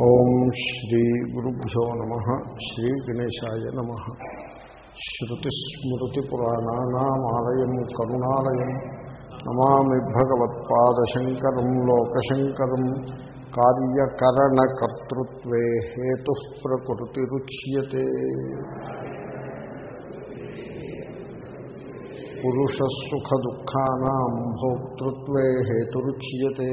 ఓం శ్రీ గురుభ్యో నమ. శ్రీ గణేశాయ నమ. శ్రుతిస్మృతిపురాణానామాలయం కరుణాలయం. నమామి భగవత్పాదశంకరం లోకశంకరం. కార్యకరణకర్తృత్వే హేతు ప్రకృతిరుచ్యతే. పురుషసుఖదుఃఖానాం భోక్తృత్వే హేతురుచ్యతే.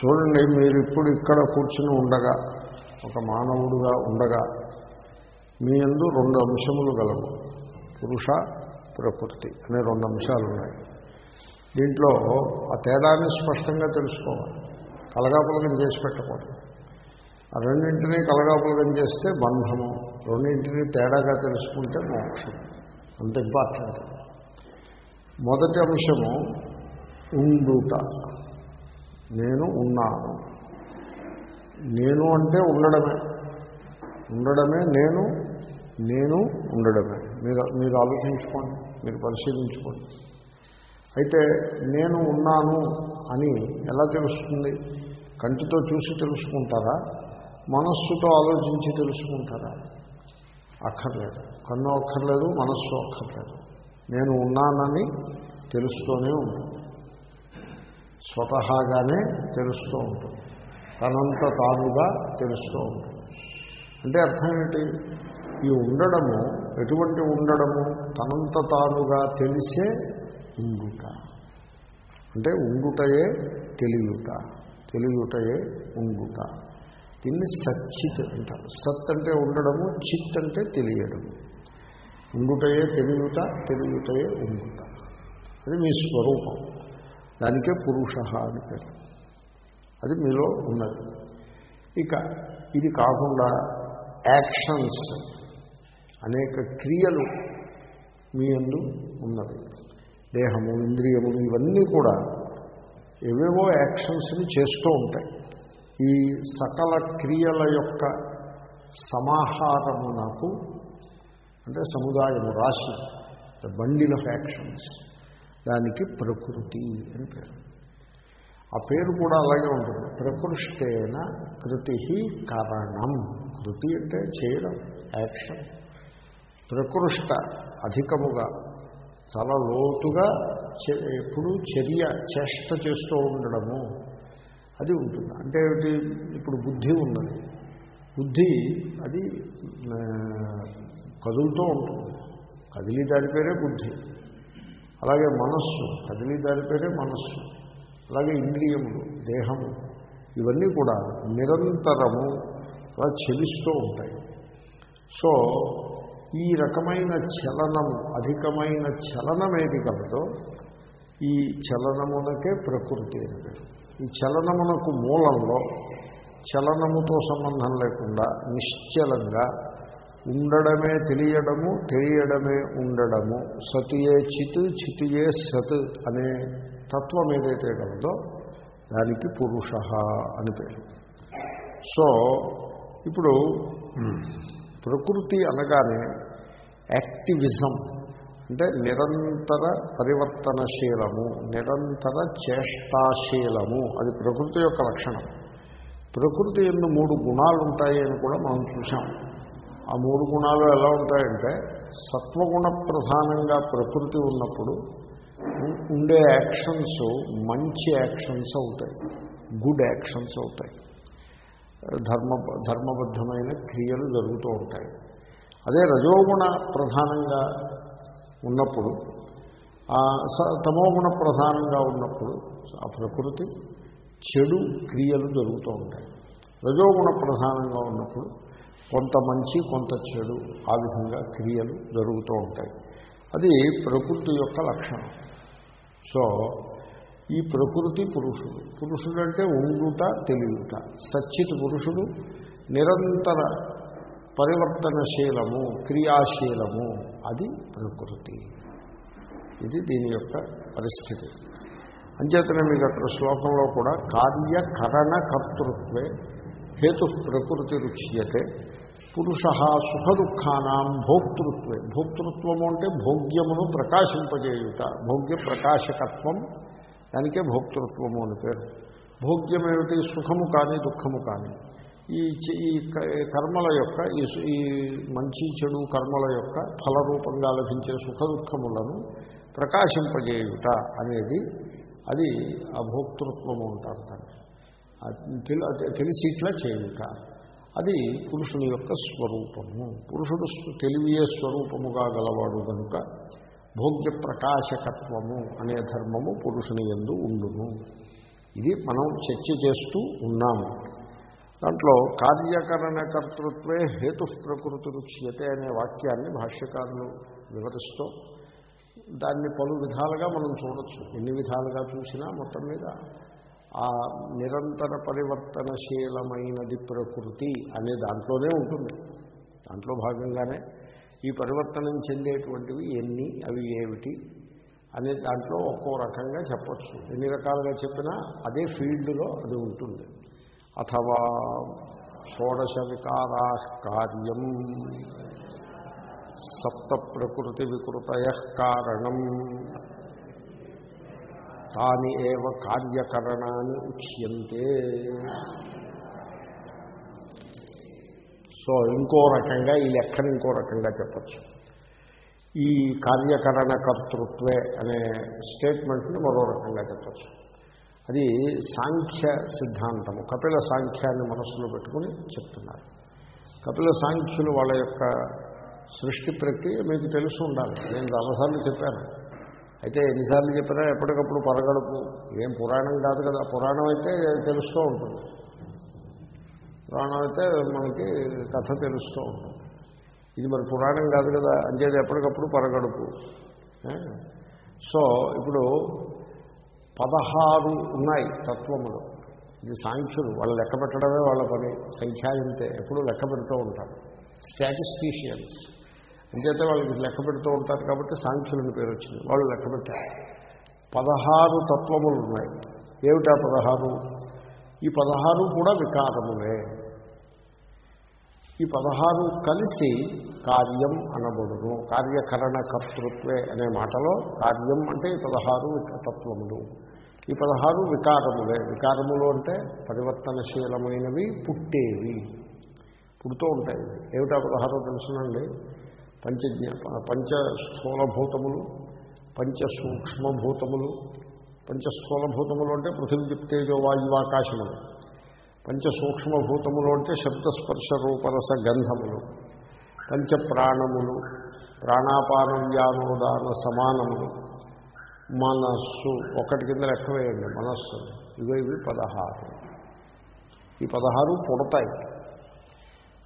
చూడండి మీరు ఇప్పుడు ఇక్కడ కూర్చుని ఉండగా ఒక మానవుడుగా ఉండగా మీ ఎందు రెండు అంశములు గలవు. పురుష ప్రకృతి అనే రెండు అంశాలు ఉన్నాయి దీంట్లో ఆ తేడాన్ని స్పష్టంగా తెలుసుకోవాలి. కలగాపులగం చేసి పెట్టకూడదు. ఆ రెండింటినీ కలగాపులగం చేస్తే బంధము రెండింటినీ తేడాగా తెలుసుకుంటే మోక్షం. అంత ఇంపార్టెంట్. మొదటి అంశము ఉండుట. నేను ఉన్నాను. నేను అంటే ఉండడమే. ఉండడమే నేను నేను ఉండడమే. మీరు మీరు ఆలోచించుకోండి మీరు పరిశీలించుకోండి. అయితే నేను ఉన్నాను అని ఎలా తెలుస్తుంది? కంటితో చూసి తెలుసుకుంటారా? మనస్సుతో ఆలోచించి తెలుసుకుంటారా? అక్కర్లేదు. కన్ను అక్కర్లేదు మనస్సు అక్కర్లేదు. నేను ఉన్నానని తెలుస్తూనే ఉంటుంది స్వతహాగానే తెలుస్తూ ఉంటుంది. తనంత తానుగా తెలుస్తూ ఉంటుంది. అంటే అర్థం ఏంటి? ఈ ఉండడము ఎటువంటి ఉండడము తనంత తానుగా తెలిసే ఉండుట. అంటే ఉండుటయే తెలియుట తెలియుటయే ఉండుట. దీన్ని సచ్చిత్ అంటారు. సత్ అంటే ఉండడము చిత్ అంటే తెలియడము ఉండుటయే తెలియుట తెలియటయే ఉండుట. అది మీ స్వరూపం. దానికే పురుష అని పేరు. అది మీలో ఉన్నది. ఇక ఇది కాకుండా యాక్షన్స్ అనేక క్రియలు మీ అందు ఉన్నది. దేహము ఇంద్రియములు ఇవన్నీ కూడా ఏవేవో యాక్షన్స్ని చేస్తూ ఉంటాయి. ఈ సకల క్రియల యొక్క సమాహారము నాకు అంటే సముదాయము రాశి ద బండిల్ ఆఫ్ యాక్షన్స్. దానికి ప్రకృతి అని పేరు. ఆ పేరు కూడా అలాగే ఉంటుంది. ప్రకృష్టేన కృతి కారణం. కృతి అంటే చేయడం యాక్షన్. ప్రకృష్ట అధికముగా చాలా లోతుగా ఎప్పుడు చర్య చేష్ట చేస్తూ ఉండడము. అది ఉంటుంది. అంటే ఏమిటి? ఇప్పుడు బుద్ధి ఉన్నది. బుద్ధి అది కదులుతూ ఉంటుంది. కదిలి దాని పేరే బుద్ధి. అలాగే మనస్సు కదిలి దాని పేరే మనస్సు. అలాగే ఇంద్రియములు దేహము ఇవన్నీ కూడా నిరంతరము అలా చెలిస్తూ ఉంటాయి. సో ఈ రకమైన చలనము అధికమైన చలనం ఏది కలదో ఈ చలనమునకే ప్రకృతి అని పేరు. ఈ చలనమునకు మూలంలో చలనముతో సంబంధం లేకుండా నిశ్చలంగా ఉండడమే తెలియడము తెలియడమే ఉండడము. సతియే చిత్ చితియే సత్ అనే తత్వం ఏదైతే కలదో దానికి పురుష అని పేరు. సో ఇప్పుడు ప్రకృతి అనగానే యాక్టివిజం అంటే నిరంతర పరివర్తనశీలము నిరంతర చేష్టాశీలము అది ప్రకృతి యొక్క లక్షణం. ప్రకృతి ఎందు మూడు గుణాలు ఉంటాయి అని కూడా మనం చూసాం ఆ మూడు గుణాలు ఎలా ఉంటాయంటే సత్వగుణ ప్రధానంగా ప్రకృతి ఉన్నప్పుడు ఉండే యాక్షన్స్ మంచి యాక్షన్స్ అవుతాయి గుడ్ యాక్షన్స్ అవుతాయి. ధర్మ ధర్మబద్ధమైన క్రియలు జరుగుతూ ఉంటాయి. అదే రజోగుణ ప్రధానంగా ఉన్నప్పుడు తమోగుణ ప్రధానంగా ఉన్నప్పుడు ఆ ప్రకృతి చెడు క్రియలు జరుగుతూ ఉంటాయి. రజోగుణ ప్రధానంగా ఉన్నప్పుడు కొంత మంచి కొంత చెడు ఆ విధంగా క్రియలు జరుగుతూ ఉంటాయి. అది ప్రకృతి యొక్క లక్షణం. సో ఈ ప్రకృతి పురుషుడు. పురుషుడు అంటే ఉండుట తెలియట. సచ్చిత్ పురుషుడు నిరంతర పరివర్తనశీలము క్రియాశీలము. అది ప్రకృతి. ఇది దీని యొక్క పరిస్థితి. అంచేతనే మీకు అక్కడ శ్లోకంలో కూడా కార్యకరణ కర్తృత్వే హేతు ప్రకృతి రుచ్యతే పురుష సుఖ దుఃఖానాం భోక్తృత్వే. భోక్తృత్వము అంటే భోగ్యమును ప్రకాశింపజేయుట. భోగ్య ప్రకాశకత్వం దానికే భోక్తృత్వము అని పేరు. భోగ్యం ఏమిటి? సుఖము కానీ దుఃఖము కానీ. ఈ ఈ క- కర్మల యొక్క ఈ ఈ మంచి చెడు కర్మల యొక్క ఫలరూపంగా లభించే సుఖ దుఃఖములను ప్రకాశింపజేయుట అనేది అది అభోక్తృత్వము అంటారు దాన్ని. తెలిసి ఇట్లా చేయుట. అది పురుషుని యొక్క స్వరూపము. పురుషుడు తెలివియే స్వరూపముగా గలవాడు కనుక భోగ్య ప్రకాశకత్వము అనే ధర్మము పురుషుని ఎందు ఉండును. ఇది మనం చర్చ చేస్తూ ఉన్నాము. దాంట్లో కార్యకరణ కర్తృత్వే హేతు ప్రకృతి రుచ్యతే అనే వాక్యాన్ని భాష్యకారులు వివరిస్తూ దాన్ని పలు విధాలుగా మనం చూడొచ్చు. ఎన్ని విధాలుగా చూసినా మొత్తం మీద ఆ నిరంతర పరివర్తనశీలమైనది ప్రకృతి అనే దాంట్లోనే ఉంటుంది. దాంట్లో భాగంగానే ఈ పరివర్తనం చెందేటువంటివి ఎన్ని అవి ఏమిటి అనే దాంట్లో ఒక్కో రకంగా చెప్పచ్చు. ఎన్ని రకాలుగా చెప్పినా అదే ఫీల్డ్లో అది ఉంటుంది. అథవా షోడశ వికారా కార్యం సప్త ప్రకృతి వికృతయ కారణం. తాని ఏవ కార్యకరణాన్ని ఉచ్యంతే సో ఇంకో రకంగా ఈ లెక్కను ఇంకో రకంగా చెప్పచ్చు. ఈ కార్యకరణ కర్తృత్వే అనే స్టేట్మెంట్ని మరో రకంగా చెప్పచ్చు. అది సాంఖ్య సిద్ధాంతము. కపిల సాంఖ్యాన్ని మనస్సులో పెట్టుకుని చెప్తున్నారు. కపిల సాంఖ్యులు వాళ్ళ యొక్క సృష్టి ప్రక్రియ మీకు తెలుసు ఉండాలి. నేను చాలాసార్లు చెప్పాను. అయితే ఎన్నిసార్లు చెప్పినా ఎప్పటికప్పుడు పరగడుపు. ఏం పురాణం కాదు కదా. పురాణం అయితే తెలుస్తూ ఉంటుంది. పురాణం అయితే మనకి కథ తెలుస్తూ ఉంటుంది. ఇది మరి పురాణం కాదు కదా. అంచేది ఎప్పటికప్పుడు పరగడుపు. సో ఇప్పుడు పదహారు ఉన్నాయి తత్వములు. ఇది సాంఖ్యులు. వాళ్ళు లెక్క పెట్టడమే వాళ్ళ పని. సంఖ్యాయంతే. ఎప్పుడూ లెక్క పెడుతూ ఉంటారు. స్టాటిస్టీషియన్స్ ఇంకైతే వాళ్ళకి లెక్క పెడుతూ ఉంటారు కాబట్టి సాంఖ్యులని పేరు వచ్చింది. వాళ్ళు లెక్క పెట్టారు. పదహారు తత్వములు ఉన్నాయి. ఏమిటా పదహారు? ఈ పదహారు కూడా వికారములే. ఈ పదహారు కలిసి కార్యం అనబడును. కార్యకరణ కర్తృత్వే అనే మాటలో కార్యం అంటే ఈ పదహారు తత్వములు. ఈ పదహారు వికారములే. వికారములు అంటే పరివర్తనశీలమైనవి పుట్టేవి. పుడుతూ ఉంటాయి. ఏమిటా పదహారు తెలుసునండి? పంచజ్ఞ పంచ స్థూలభూతములు పంచ సూక్ష్మభూతములు పంచ స్థూలభూతములు అంటే పృథివీ తేజో వాయువాకాశములు పంచ సూక్ష్మభూతములు అంటే శబ్దస్పర్శ రూపరస గంధములు. పంచ ప్రాణములు ప్రాణాపాన వ్యానోదాన సమానములు. మనస్సు ఒకటి కింద లెక్క వేయండి మనస్సు. ఇవి ఇవి పదహారు. ఈ పదహారు పుడతాయి.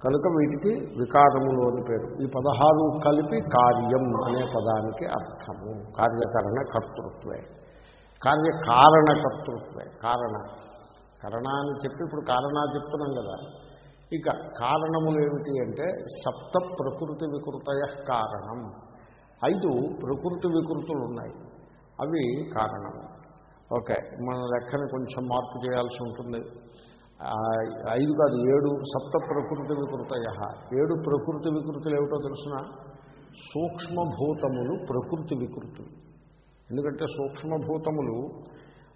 కనుక వీటికి వికారములు అని పేరు. ఈ పదహారు కలిపి కార్యం అనే పదానికి అర్థము. కార్యకరణ కర్తృత్వే. కార్యకారణ కర్తృత్వే కారణ. కరణ అని చెప్పి ఇప్పుడు కారణ చెప్తున్నాం కదా. ఇక కారణములు ఏమిటి అంటే సప్త ప్రకృతి వికృతయ కారణం. ఐదు ప్రకృతి వికృతులు ఉన్నాయి. అవి కారణం ఓకే మన లెక్కని కొంచెం మార్పు చేయాల్సి ఉంటుంది. ఐదు కాదు ఏడు సప్త ప్రకృతి వికృతయ. ఏడు ప్రకృతి వికృతులు ఏమిటో తెలుసిన? సూక్ష్మభూతములు ప్రకృతి వికృతులు. ఎందుకంటే సూక్ష్మభూతములు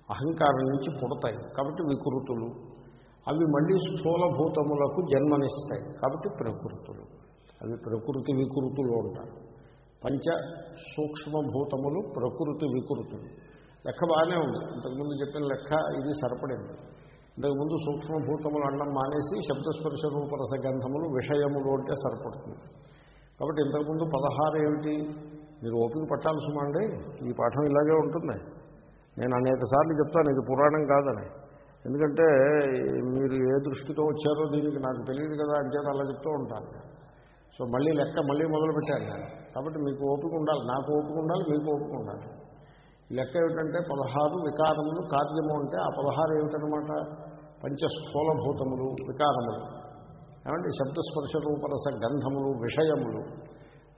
అహంకారం నుంచి పుడతాయి. కాబట్టి వికృతులు. అవి మళ్ళీ స్థూలభూతములకు జన్మనిస్తాయి. కాబట్టి ప్రకృతులు. అవి ప్రకృతి వికృతులు అంటారు. పంచ సూక్ష్మభూతములు ప్రకృతి వికృతులు. లెక్క బాగానే ఉంది. ఇంతకుముందు చెప్పిన లెక్క ఇది సరిపడింది. ఇంతకుముందు సూక్ష్మభూతములు అండం మానేసి శబ్దస్పర్శ రూపరస గంధములు విషయములు అంటే సరిపడుతుంది. కాబట్టి ఇంతకుముందు పదహారు ఏమిటి? మీరు ఓపిక పట్టాలి సుమండి ఈ పాఠం ఇలాగే ఉంటుంది. నేను అనేక సార్లు చెప్తాను ఇది పురాణం కాదని. ఎందుకంటే మీరు ఏ దృష్టితో వచ్చారో దీనికి నాకు తెలియదు కదా అంచేత అలా చెప్తూ ఉంటాను. సో మళ్ళీ లెక్క మళ్ళీ మొదలుపెట్టాను నేను. కాబట్టి మీకు ఓపిక ఉండాలి నాకు ఓపిక ఉండాలి మీకు ఓపిక ఉండాలి. లెక్క ఏమిటంటే పదహారు వికారములు కార్యము అంటే ఆ పదహారు ఏమిటనమాట పంచస్థూలభూతములు వికారములు. ఏమంటే శబ్దస్పర్శ రూపరస గంధములు విషయములు.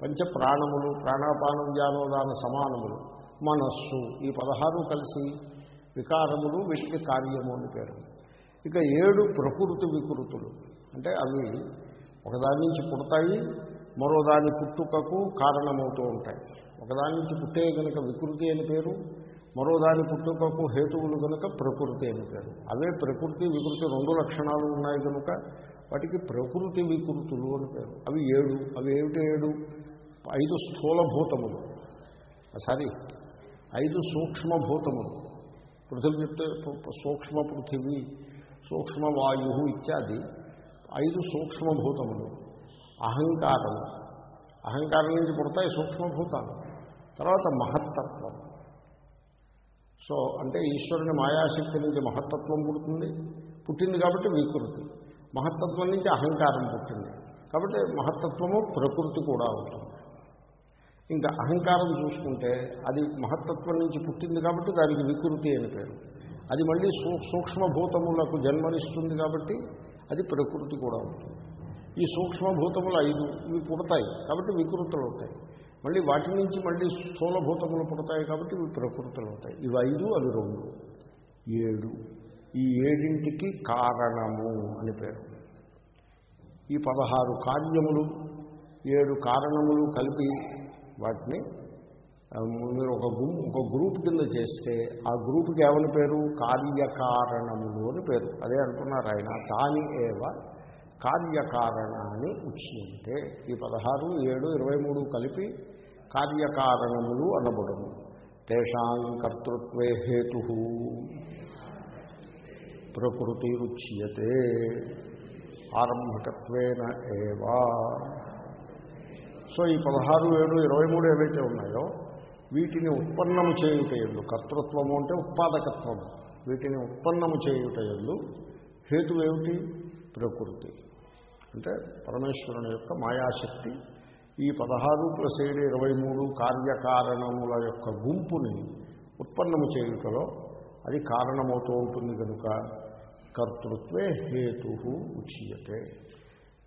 పంచ ప్రాణములు ప్రాణాపానం జానోదాన సమానములు. మనస్సు. ఈ పదహారు కలిసి వికారములు వీటికి కార్యము అని పేరు. ఇక ఏడు ప్రకృతి వికృతులు. అంటే అవి ఒకదాని నుంచి పుడతాయి మరో దాని పుట్టుకకు కారణమవుతూ ఉంటాయి. ఒకదాని నుంచి పుట్టే కనుక వికృతి అని పేరు మరో దాని పుట్టుకకు హేతువులు కనుక ప్రకృతి అని పేరు. అవే ప్రకృతి వికృతి రెండు లక్షణాలు ఉన్నాయి కనుక వాటికి ప్రకృతి వికృతులు అని పేరు. అవి ఏడు అవి ఏమిటి ఏడు? ఐదు స్థూలభూతములు. సారీ ఐదు సూక్ష్మభూతములు. పృథివీ చెప్తే సూక్ష్మ పృథివీ సూక్ష్మ వాయు ఇత్యాది ఐదు సూక్ష్మభూతములు. అహంకారము. అహంకారం నుంచి పుడతాయి సూక్ష్మభూతాలు. తర్వాత మహత్తత్వం. సో అంటే ఈశ్వరుని మాయాశక్తి నుంచి మహత్తత్వం పుడుతుంది. పుట్టింది కాబట్టి వికృతి. మహత్తత్వం నుంచి అహంకారం పుట్టింది. కాబట్టి మహత్తత్వము ప్రకృతి కూడా అవుతుంది. ఇంకా అహంకారం చూసుకుంటే అది మహత్తత్వం నుంచి పుట్టింది కాబట్టి దానికి వికృతి అని పేరు. అది మళ్ళీ సూ సూక్ష్మభూతములకు జన్మనిస్తుంది కాబట్టి అది ప్రకృతి కూడా ఉంటుంది ఈ సూక్ష్మభూతములు ఐదు ఇవి పుడతాయి కాబట్టి వికృతులు అవుతాయి మళ్ళీ వాటి నుంచి మళ్ళీ స్థూలభూతములు పుడతాయి కాబట్టి ఇవి ప్రకృతులు అవుతాయి. ఇవి ఐదు అవి రెండు. ఏడు. ఈ ఏడింటికి కారణము అని పేరు. ఈ పదహారు కార్యములు ఏడు కారణములు కలిపి వాటిని మీరు ఒక గు ఒక గ్రూప్ కింద చేస్తే ఆ గ్రూప్కి ఏమని పేరు? కార్యకారణములు అని పేరు. అదే అంటున్నారు ఆయన. తాని ఏవ కార్యకారణాన్ని ఉచ్యంతే ఈ పదహారు ఏడు ఇరవై మూడు కలిపి కార్యకారణములు అనబడును. తేషాం కర్తృత్వే హేతు. ప్రకృతి రుచ్యతే ఆరంభకత్వేన ఏవా. సో ఈ పదహారు ఏడు ఇరవై మూడు ఏవైతే ఉన్నాయో వీటిని ఉత్పన్నము చేయుట కర్తృత్వము అంటే ఉత్పాదకత్వము వీటిని ఉత్పన్నము చేయుట హేతువేమిటి హేతు ఏమిటి? ప్రకృతి. అంటే పరమేశ్వరుని యొక్క మాయాశక్తి ఈ పదహారు ప్లస్ ఏడు ఇరవై మూడు కార్యకారణముల యొక్క గుంపుని ఉత్పన్నము చేయుటలో అది కారణమవుతూ ఉంటుంది కనుక కర్తృత్వే హేతు ఉచ్యతే.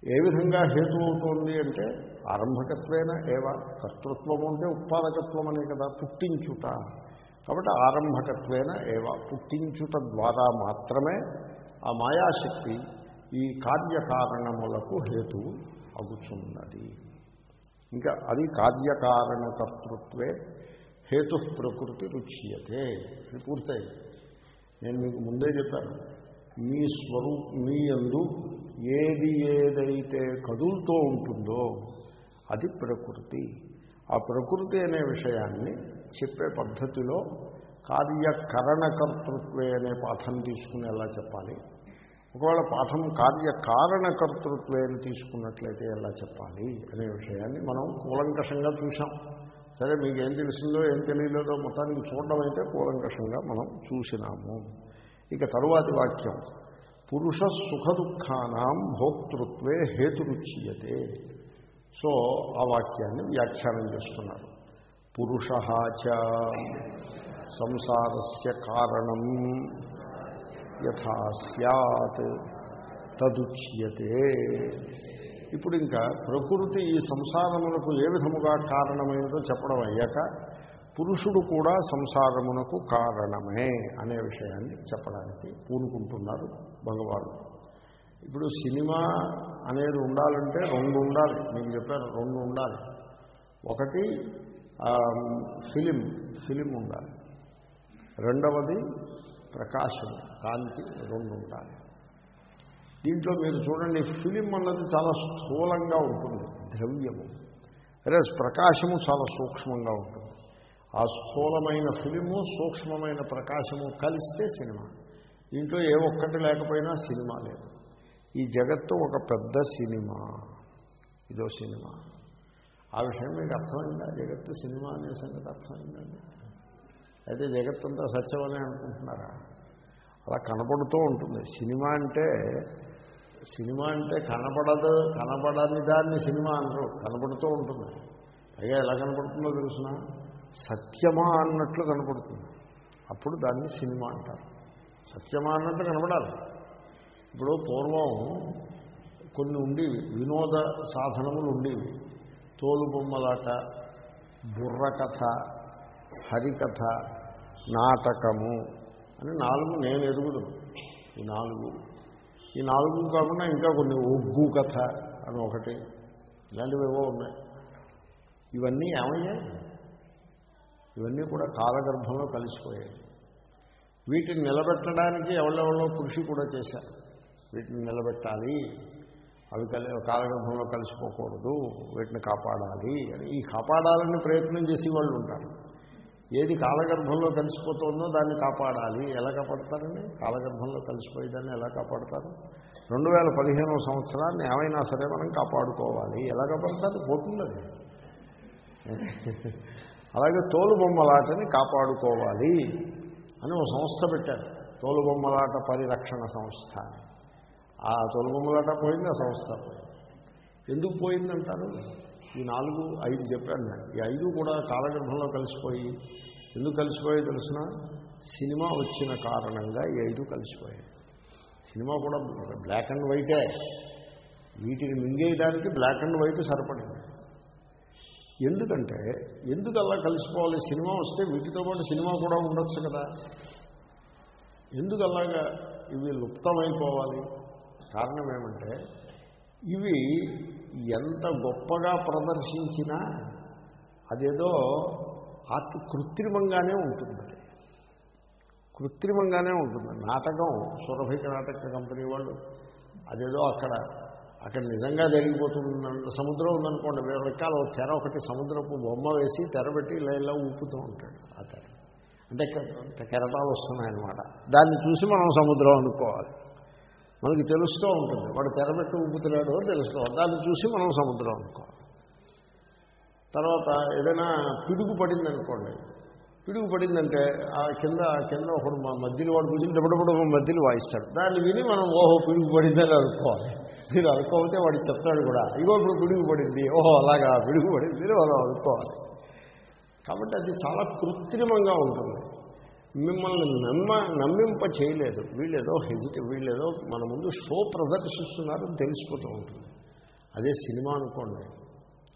ఏ విధంగా హేతు అవుతోంది అంటే ఆరంభకత్వేన ఏవ? కర్తృత్వం అంటే ఉత్పాదకత్వం అనే కదా పుట్టించుట. కాబట్టి ఆరంభకత్వేన ఏవ? పుట్టించుట ద్వారా మాత్రమే ఆ మాయాశక్తి ఈ కార్యకారణములకు హేతు అగుచున్నది. ఇంకా అది కార్యకారణకర్తృత్వే హేతు ప్రకృతి రుచ్యతే. ఇది పూర్తయింది. నేను మీకు ముందే చెప్పాను. మీ స్వరూ మీ యందు ఏది ఏదైతే కదులుతూ ఉంటుందో అది ప్రకృతి. ఆ ప్రకృతి అనే విషయాన్ని చెప్పే పద్ధతిలో కార్యకరణకర్తృత్వే అనే పాఠం తీసుకుని ఎలా చెప్పాలి? ఒకవేళ పాఠం కార్యకారణకర్తృత్వే తీసుకున్నట్లయితే ఎలా చెప్పాలి అనే విషయాన్ని మనం కూలంకషంగా చూసాం సరే మీకు ఏం తెలిసిందో ఏం తెలియలేదో మొత్తానికి చూడడం అయితే కూలంకషంగా మనం చూసినాము. ఇక తరువాతి వాక్యం. పురుష సుఖ దుఃఖానాం భోక్తృత్వే హేతురుచ్యతే. సో ఆ వాక్యాన్ని వ్యాఖ్యానం చేస్తున్నారు. పురుష చ సంసారస్య కారణం. యథా సత్ తదుచ్యతే. ఇప్పుడు ఇంకా ప్రకృతి ఈ సంసారమునకు ఏ విధముగా కారణమైనదో చెప్పడం అయ్యాక పురుషుడు కూడా సంసారమునకు కారణమే అనే విషయాన్ని చెప్పడానికి పూనుకుంటున్నారు భగవాను ఇప్పుడు సినిమా అనేది ఉండాలంటే రెండు ఉండాలి మీకు చెప్పారు రెండు ఉండాలి. ఒకటి ఫిలిం ఫిలిం ఉండాలి. రెండవది ప్రకాశం కాంతి రెండు ఉంటాయి దీంట్లో మీరు చూడండి ఫిలిం అన్నది చాలా స్థూలంగా ఉంటుంది ద్రవ్యము. అదే ప్రకాశము చాలా సూక్ష్మంగా ఉంటుంది. ఆ స్థూలమైన ఫిలిము సూక్ష్మమైన ప్రకాశము కలిస్తే సినిమా. దీంట్లో ఏ ఒక్కటి లేకపోయినా సినిమా లేదు. ఈ జగత్తు ఒక పెద్ద సినిమా ఇదో సినిమా. ఆ విషయం మీకు అర్థమైందా? జగత్తు సినిమా అనే సంగతి అర్థమైందండి అయితే జగత్తంతా సత్యమనే అనుకుంటున్నారా? అలా కనపడుతూ ఉంటుంది. సినిమా అంటే సినిమా అంటే కనపడదు కనపడని దాన్ని సినిమా అనరు కనపడుతూ ఉంటుంది. పైగా ఎలా కనపడుతుందో తెలుసిన? సత్యమా అన్నట్లు కనపడుతుంది. అప్పుడు దాన్ని సినిమా అంటారు. సత్యమా అన్నట్టు కనపడాలి. ఇప్పుడు పూర్వం కొన్ని ఉండేవి. వినోద సాధనములు ఉండేవి. తోలుబొమ్మలాట బుర్రకథ హరికథ నాటకము అని నాలుగు నేను ఎరుగుదు ఈ నాలుగు. ఈ నాలుగు కాకుండా ఇంకా కొన్ని ఒగ్గు కథ అని ఒకటి. ఇలాంటివి ఏవో ఉన్నాయి. ఇవన్నీ ఏమయ్యాయి? ఇవన్నీ కూడా కాలగర్భంలో కలిసిపోయాయి. వీటిని నిలబెట్టడానికి ఎవరెవరో కృషి కూడా చేశారు. వీటిని నిలబెట్టాలి. అవి కలి కాలగర్భంలో కలిసిపోకూడదు. వీటిని కాపాడాలి అని. ఈ కాపాడాలని ప్రయత్నం చేసే వాళ్ళు ఉంటారు. ఏది కాలగర్భంలో కలిసిపోతుందో దాన్ని కాపాడాలి. ఎలా కాపాడతారండి? కాలగర్భంలో కలిసిపోయి దాన్ని ఎలా కాపాడతారు? రెండు వేల పదిహేనవ సంవత్సరాన్ని ఏమైనా సరే మనం కాపాడుకోవాలి. ఎలా కాపాడతారు? పోతుంది అది అలాగే తోలుబొమ్మలాటని కాపాడుకోవాలి అని ఒక సంస్థ పెట్టారు. తోలుబొమ్మలాట పరిరక్షణ సంస్థ. ఆ తోలుబొమ్మలాట పోయింది ఆ సంస్థ పోయింది. ఎందుకు పోయిందంటారు? ఈ నాలుగు ఐదు చెప్పాను నేను. ఈ ఐదు కూడా కాలగర్భంలో కలిసిపోయి ఎందుకు కలిసిపోయి తెలిసిన సినిమా వచ్చిన కారణంగా ఈ ఐదు కలిసిపోయాయి. సినిమా కూడా బ్లాక్ అండ్ వైటే. వీటిని మింగేయడానికి బ్లాక్ అండ్ వైట్ సరిపడింది. ఎందుకంటే ఎందుకు అలా కలిసిపోవాలి? సినిమా వస్తే వీటితో పాటు సినిమా కూడా ఉండొచ్చు కదా. ఎందుకు అలాగా ఇవి లుప్తమైపోవాలి? కారణం ఏమంటే ఇవి ఎంత గొప్పగా ప్రదర్శించినా అదేదో ఆర్ట్ కృత్రిమంగానే ఉంటుంది కృత్రిమంగానే ఉంటుంది. నాటకం సురభిక నాటక కంపెనీ వాళ్ళు అదేదో అక్కడ అక్కడ నిజంగా జరిగిపోతుంది సముద్రం ఉందనుకోండి వేరే రకాల తెర ఒకటి సముద్రపు బొమ్మ వేసి తెర పెట్టి ఇలా ఇలా ఊపుతూ ఉంటాడు ఆ తెర. అంటే కెరటాలు వస్తున్నాయన్నమాట. దాన్ని చూసి మనం సముద్రం అనుకోవాలి. మనకి తెలుస్తూ ఉంటుంది. వాడు తెరబెట్టు ఊపుతున్నాడు తెలుస్తూ దాన్ని చూసి మనం సముద్రం అనుకోవాలి. తర్వాత ఏదైనా పిడుగు పడింది అనుకోండి పిడుగు పడిందంటే ఆ కింద కింద ఒకడు మా మధ్యలో వాడు కూర్చుని డబ్బడబడ మధ్యలో వాయిస్తాడు. దాన్ని విని మనం ఓహో పిడుగు పడిందని అనుకోవాలి. మీరు అనుకోకపోతే వాడు చెప్తాడు కూడా ఇగో ఇప్పుడు పిడుగు పడింది. ఓహో అలాగా పిడుగు పడింది మీరు మనం అనుకోవాలి. కాబట్టి అది చాలా కృత్రిమంగా ఉంటుంది. మిమ్మల్ని నమ్మ నమ్మింప చేయలేదు వీళ్ళేదో హెజిట్ వీళ్ళేదో మన ముందు షో ప్రదర్శిస్తున్నారని తెలిసిపోతూ ఉంటుంది. అదే సినిమా అనుకోండి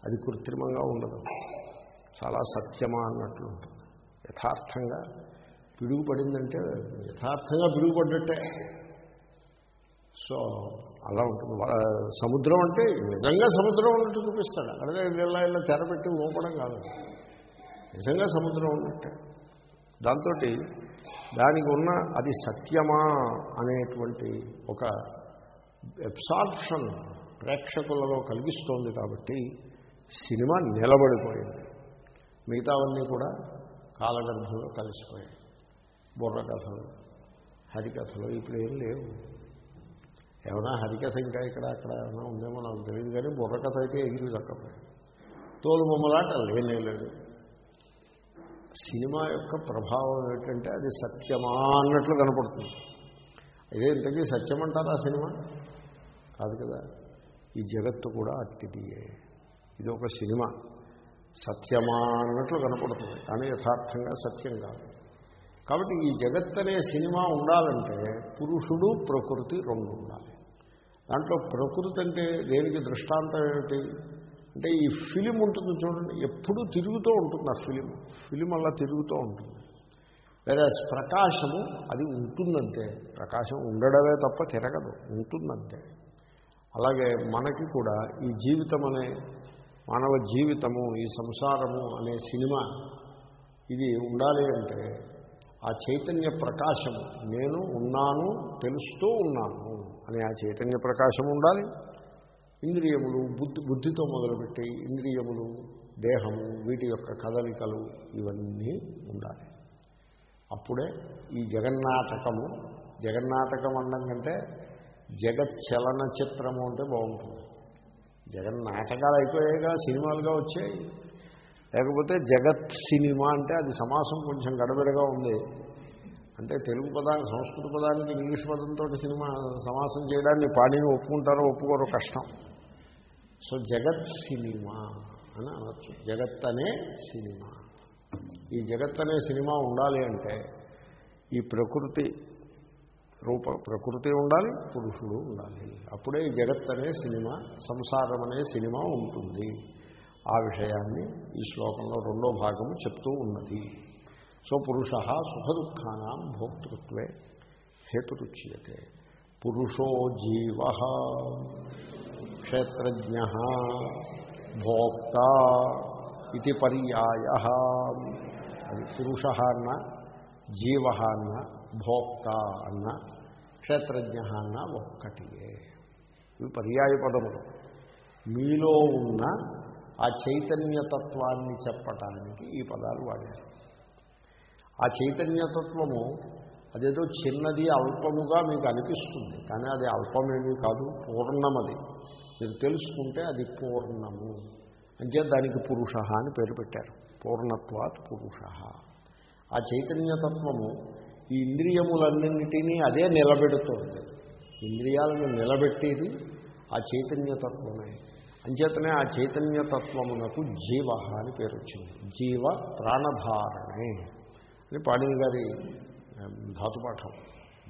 అది కృత్రిమంగా ఉండదు. చాలా సత్యమా అన్నట్లు ఉంటుంది. యథార్థంగా పిడుగుపడిందంటే యథార్థంగా పిడుగుపడ్డట్టే. సో అలా ఉంటుంది. సముద్రం అంటే నిజంగా సముద్రం ఉన్నట్టు చూపిస్తాడు. అలాగే ఇలా ఇలా తెరపెట్టి ఊపడం కాదు. నిజంగా సముద్రం ఉన్నట్టే. దాంతో దానికి ఉన్న అది సత్యమా అనేటువంటి ఒక ఎబ్సార్ప్షన్ ప్రేక్షకులలో కలిగిస్తోంది కాబట్టి సినిమా నిలబడిపోయింది. మిగతావన్నీ కూడా కాలగర్భంలో కలిసిపోయాయి. బుర్రకథలు హరికథలు ఇప్పుడు ఏం లేవు. ఏమైనా హరికథ ఇంకా ఇక్కడ అక్కడ ఏమైనా ఉందేమో నాకు తెలియదు కానీ బుర్రకథ అయితే ఎగిరి తక్కపోయాయి తోలు బొమ్మలాట లేనే లేదు. సినిమా యొక్క ప్రభావం ఏంటంటే అది సత్యమా అన్నట్లు కనపడుతుంది. అదే ఇంతకీ సత్యం అంటారా సినిమా? కాదు కదా. ఈ జగత్తు కూడా అట్టిదియే ఇది ఒక సినిమా. సత్యమా అన్నట్లు కనపడుతుంది. కానీ యథార్థంగా సత్యం కాదు. కాబట్టి ఈ జగత్ అనే సినిమా ఉండాలంటే పురుషుడు ప్రకృతి రెండు ఉండాలి దాంట్లో ప్రకృతి అంటే దేనికి దృష్టాంతం ఏమిటి? అంటే ఈ ఫిలిం ఉంటుంది చూడండి ఎప్పుడూ తిరుగుతూ ఉంటుంది ఆ ఫిలిం. ఫిలిం అలా తిరుగుతూ ఉంటుంది. వేరే ప్రకాశము అది ఉంటుందంతే. ప్రకాశం ఉండడమే తప్ప తిరగదు ఉంటుందంతే. అలాగే మనకి కూడా ఈ జీవితం అనే మానవ జీవితము ఈ సంసారము అనే సినిమా ఇది ఉండాలి అంటే ఆ చైతన్య ప్రకాశము నేను ఉన్నాను తెలుస్తూ ఉన్నాను అనే ఆ చైతన్య ప్రకాశం ఉండాలి. ఇంద్రియములు బుద్ధి బుద్ధితో మొదలుపెట్టి ఇంద్రియములు దేహము వీటి యొక్క కదలికలు ఇవన్నీ ఉండాలి. అప్పుడే ఈ జగన్నాటకము జగన్నాటకం అనడం కంటే జగత్ చలన చిత్రము అంటే బాగుంటుంది. జగన్ నాటకాలు అయిపోయాయిగా సినిమాలుగా వచ్చాయి. లేకపోతే జగత్ సినిమా అంటే అది సమాసం కొంచెం గడబిడగా ఉంది. అంటే తెలుగు పదానికి సంస్కృత పదానికి ఇంగ్లీష్ పదంతో సినిమా సమాసం చేయడాన్ని పాడిని ఒప్పుకుంటారో ఒప్పుకోరో కష్టం. సో జగత్ సినిమా అని అనొచ్చు. జగత్ అనే సినిమా. ఈ జగత్ అనే సినిమా ఉండాలి అంటే ఈ ప్రకృతి రూప ప్రకృతి ఉండాలి పురుషుడు ఉండాలి. అప్పుడే ఈ జగత్ అనే సినిమా సంసారం అనే సినిమా ఉంటుంది. ఆ విషయాన్ని ఈ శ్లోకంలో రెండో భాగము చెప్తూ ఉన్నది. సో పురుష సుఖదుఖానాం భోక్తృత్వే హేతురుచ్యతే. పురుషో జీవ క్షేత్రజ్ఞ భోక్త ఇది పర్యాయ అది పురుష అన్న జీవ అన్న భోక్త అన్న క్షేత్రజ్ఞ అన్న ఒక్కటియే. ఇవి పర్యాయ పదములు. మీలో ఉన్న ఆ చైతన్యతత్వాన్ని చెప్పటానికి ఈ పదాలు వాడారు. ఆ చైతన్యతత్వము అదేదో చిన్నది అల్పముగా మీకు అనిపిస్తుంది కానీ అది అల్పమేమీ కాదు పూర్ణమది. మీరు తెలుసుకుంటే అది పూర్ణము. అంటే దానికి పురుష అని పేరు పెట్టారు. పూర్ణత్వాత్ పురుష. ఆ చైతన్యతత్వము ఈ ఇంద్రియములన్నింటినీ అదే నిలబెడుతోంది. ఇంద్రియాలను నిలబెట్టేది ఆ చైతన్యతత్వమే. అంచేతనే ఆ చైతన్యతత్వమునకు జీవ అని పేరు వచ్చింది. జీవ ప్రాణధారణే అని పాణిని గారి ధాతుపాఠం.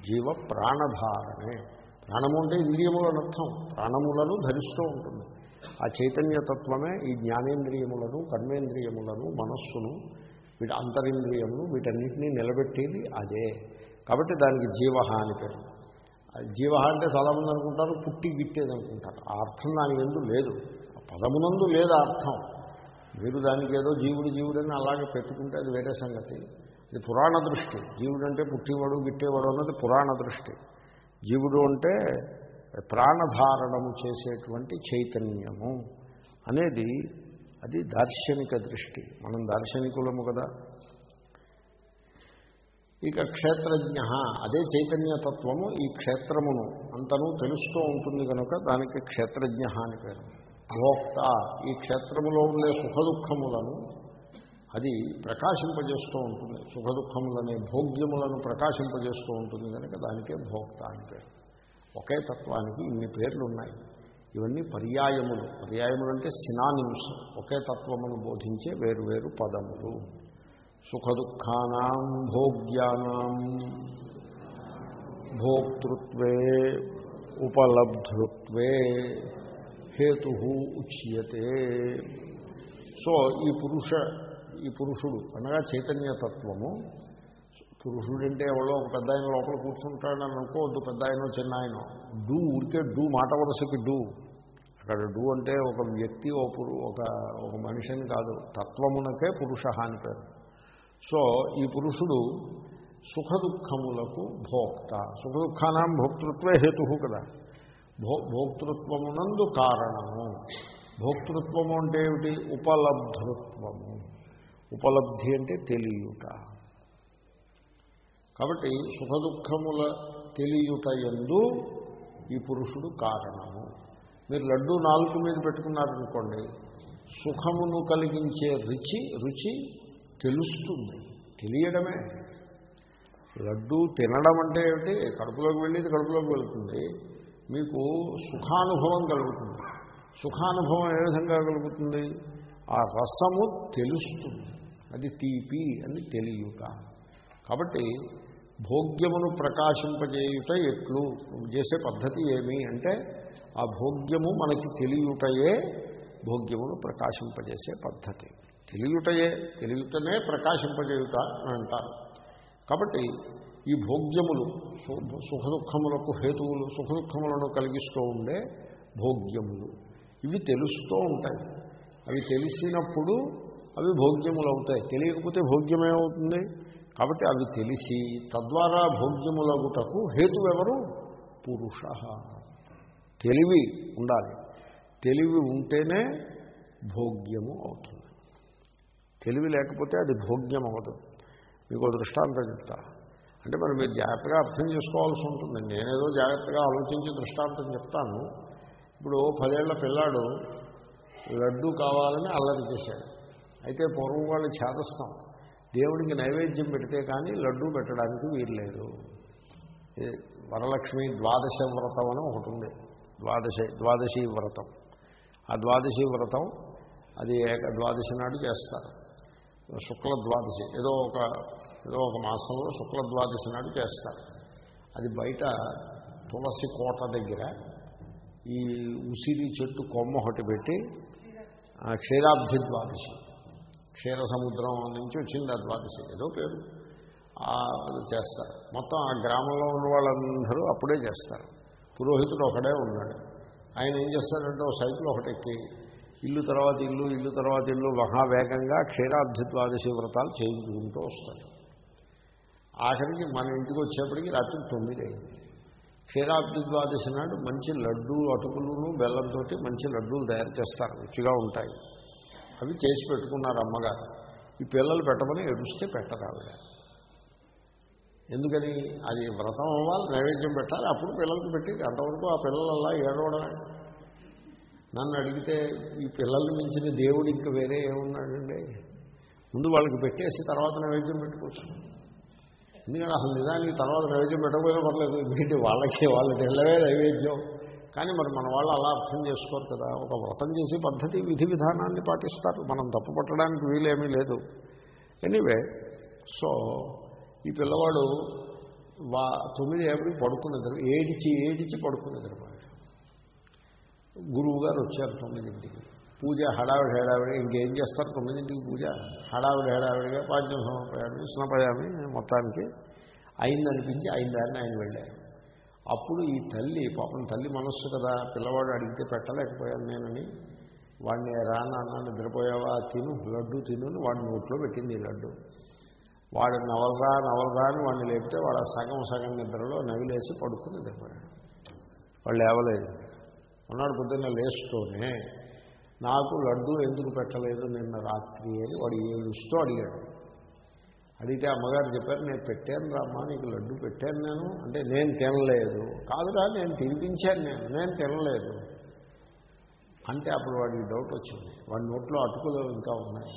జీవ ప్రాణధారణే ప్రాణము అంటే ఇంద్రియములు అర్థం. ప్రాణములను ధరిస్తూ ఉంటుంది. ఆ చైతన్యతత్వమే ఈ జ్ఞానేంద్రియములను కర్మేంద్రియములను మనస్సును వీటి అంతరింద్రియములు వీటన్నిటినీ నిలబెట్టేది అదే. కాబట్టి దానికి జీవ అని పేరు. జీవ అంటే చాలామంది అనుకుంటారు పుట్టి గిట్టేది అనుకుంటారు. ఆ అర్థం దాని ఎందు లేదు. ఆ పదమునందు లేదు అర్థం. మీరు దానికి ఏదో జీవుడు జీవుడని అలాగే పెట్టుకుంటే అది వేరే సంగతి. ఇది పురాణ దృష్టి. జీవుడు అంటే పుట్టేవాడు గిట్టేవాడు అన్నది పురాణ దృష్టి. జీవుడు అంటే ప్రాణధారణము చేసేటువంటి చైతన్యము అనేది అది దార్శనిక దృష్టి. మనం దార్శనికులము కదా. ఇక క్షేత్రజ్ఞ అదే చైతన్యతత్వము ఈ క్షేత్రమును అంతను తెలుస్తూ ఉంటుంది కనుక దానికి క్షేత్రజ్ఞ అని పేరు. భోక్త ఈ క్షేత్రములో ఉండే సుఖదుఖములను అది ప్రకాశింపజేస్తూ ఉంటుంది. సుఖదుఖములనే భోగ్యములను ప్రకాశింపజేస్తూ ఉంటుంది కనుక దానికే భోక్త అని పేరు ఒకే తత్వానికి ఇన్ని పేర్లు ఉన్నాయి ఇవన్నీ పర్యాయములు. పర్యాయములు అంటే సినానిమ్స్. ఒకే తత్వమును బోధించే వేరువేరు పదములు. సుఖదుఖానాం భోగ్యానాం భోక్తృత్వే ఉపలబ్ధృత్వే హేతు ఉచ్యతే. సో ఈ పురుష ఈ పురుషుడు. అనగా చైతన్యతత్వము. పురుషుడంటే ఎవరో ఒక పెద్ద ఆయన లోపల కూర్చుంటాడని అనుకోవద్దు పెద్ద ఆయన చిన్న ఆయన డూ ఊరికే డూ మాట వరుసకి డూ. అక్కడ డూ అంటే ఒక వ్యక్తి ఓ ఒక ఒక మనిషిని కాదు. తత్వమునకే పురుష అని పేరు. సో ఈ పురుషుడు సుఖదుఖములకు భోక్త. సుఖదుఖానాం భోక్తృత్వే హేతు కదా. భో భోక్తృత్వమునందు కారణము. భోక్తృత్వము అంటే ఏమిటి? ఉపలబ్ధృత్వము. ఉపలబ్ధి అంటే తెలియుట. కాబట్టి సుఖదుఖముల తెలియుట ఎందు ఈ పురుషుడు కారణము. మీరు లడ్డు నాలుగు మీద పెట్టుకున్నారనుకోండి సుఖమును కలిగించే రుచి రుచి తెలుస్తుంది తెలియడమే. లడ్డు తినడం అంటే ఏమిటి? కడుపులోకి వెళ్ళేది కడుపులోకి వెళుతుంది. మీకు సుఖానుభవం కలుగుతుంది. సుఖానుభవం ఏ విధంగా కలుగుతుంది? ఆ రసము తెలుస్తుంది. అది తీపి అని తెలియట కాబట్టి భోగ్యమును ప్రకాశింపజేయుట ఎట్లు? చేసే పద్ధతి ఏమి? అంటే ఆ భోగ్యము మనకి తెలియుటయే భోగ్యమును ప్రకాశింపజేసే పద్ధతి. తెలియుటయే తెలియుటనే ప్రకాశింపజేయుట అని అంటారు. కాబట్టి ఈ భోగ్యములు సుఖదుఖములకు హేతువులు సుఖదుఖములను కలిగిస్తూ ఉండే భోగ్యములు. ఇవి తెలుస్తూ ఉంటాయి. అవి తెలిసినప్పుడు అవి భోగ్యములు అవుతాయి తెలియకపోతే భోగ్యమేమవుతుంది? కాబట్టి అవి తెలిసి తద్వారా భోగ్యములగుటకు హేతు ఎవరు పురుష. తెలివి ఉండాలి. తెలివి ఉంటేనే భోగ్యము అవుతుంది. తెలివి లేకపోతే అది భోగ్యం అవ్వదు మీకు దృష్టాంతం చెప్తా. అంటే మరి మీరు జాగ్రత్తగా అర్థం చేసుకోవాల్సి ఉంటుంది. నేనేదో జాగ్రత్తగా ఆలోచించి దృష్టాంతం చెప్తాను. ఇప్పుడు పదేళ్ళ పిల్లాడు లడ్డు కావాలని అల్లరి చేశాడు. అయితే పూర్వం వాళ్ళు ఛేదస్తాం దేవుడికి నైవేద్యం పెడితే కానీ లడ్డు పెట్టడానికి వీల్లేదు. వరలక్ష్మి ద్వాదశ వ్రతం అని ఒకటి ఉంది. ద్వాదశ ద్వాదశి వ్రతం. ఆ ద్వాదశి వ్రతం అది ఏక ద్వాదశి నాడు చేస్తారు. శుక్ల ద్వాదశి ఏదో ఒక ఏదో ఒక మాసంలో శుక్ల ద్వాదశి నాడు చేస్తారు. అది బయట తులసి కోట దగ్గర ఈ ఉసిరి చెట్టు కొమ్మ ఒకటి పెట్టి క్షీరాబ్ధి ద్వాదశి. క్షీర సముద్రం నుంచి వచ్చింది ఆ ద్వాదశి. ఏదో పేరు. చేస్తారు. మొత్తం ఆ గ్రామంలో ఉన్న వాళ్ళందరూ అప్పుడే చేస్తారు. పురోహితుడు ఒకడే ఉన్నాడు. ఆయన ఏం చేస్తారంటే ఒక సైకిల్ ఒకటి ఎక్కి ఇల్లు తర్వాత ఇల్లు ఇల్లు తర్వాత ఇల్లు మహావేగంగా క్షీరాబ్ధి ద్వాదశి వ్రతాలు చేయించుకుంటూ వస్తాడు ఆఖరికి మన ఇంటికి వచ్చేప్పటికి రాత్రి తొమ్మిది అయింది. క్షీరాబ్ది ద్వాదశి నాడు మంచి లడ్డూ అటుకులను బెల్లంతో మంచి లడ్డూలు తయారు చేస్తారు. రుచిగా ఉంటాయి. అవి చేసి పెట్టుకున్నారు అమ్మగారు. ఈ పిల్లలు పెట్టమని ఏడుస్తే పెట్టరావిడ ఎందుకని? అది వ్రతం అవ్వాలి నైవేద్యం పెట్టాలి అప్పుడు పిల్లలకి పెట్టి అంతవరకు ఆ పిల్లలు అలా ఏడవడమే? నన్ను అడిగితే ఈ పిల్లల్ని మించిన దేవుడు ఇంకా వేరే ఏమున్నాడండి? ముందు వాళ్ళకి పెట్టేసి తర్వాత నైవేద్యం పెట్టుకోవచ్చు. ఎందుకంటే అసలు నిజానికి తర్వాత నైవేద్యం పెట్టకపోయినా పర్లేదు. ఎందుకంటే వాళ్ళకి వాళ్ళ వెళ్ళవే నైవేద్యం. కానీ మరి మన వాళ్ళు అలా అర్థం చేసుకోరు కదా. ఒక వ్రతం చేసే పద్ధతి విధి విధానాన్ని పాటిస్తారు. మనం తప్పు పట్టడానికి వీలేమీ లేదు. ఎనీవే సో ఈ పిల్లవాడు వా తొమ్మిది ఏపడికి పడుకుని ఏడిచి ఏడిచి పడుకుని నిద్రపోయాడు గురువు గారు వచ్చారు తొమ్మిదింటికి. పూజ హడావిడి హడావిడి ఇంకేం చేస్తారు తొమ్మిదింటికి పూజ? హడావిడి హడావిడిగా పాద్యం సమర్పయామి స్నపయామి మొత్తానికి. అయిందనిపించి అయిందాన్ని ఆయన వెళ్ళారు. అప్పుడు ఈ తల్లి పాపం తల్లి మనస్సు కదా పిల్లవాడు అడిగితే పెట్టలేకపోయాను నేనని. వాడిని రా నాన్న నిద్రపోయావా? తిను లడ్డు తిను వాడిని వాడి నోట్లో పెట్టింది ఈ లడ్డు. వాడు నవలరా నవలరా అని వాడిని లేపితే వాడు సగం సగం నిద్రలో నవిలేసి పడుకుని నిద్రపోయాడు. వాళ్ళు లేవలేదు. ఉన్నాడు పొద్దున్న లేస్తూనే నాకు లడ్డు ఎందుకు పెట్టలేదు నిన్న రాత్రి అని వాడు ఏడుస్తూ అడిగాడు. అడిగితే అమ్మగారు చెప్పారు నేను పెట్టాను రామ్మా నీకు లడ్డు పెట్టాను నేను. అంటే నేను తినలేదు. కాదురా నేను తినిపించాను నేను నేను తినలేదు. అంటే అప్పుడు వాడికి డౌట్ వచ్చింది. వాడి నోట్లో అటుకులు ఇంకా ఉన్నాయి.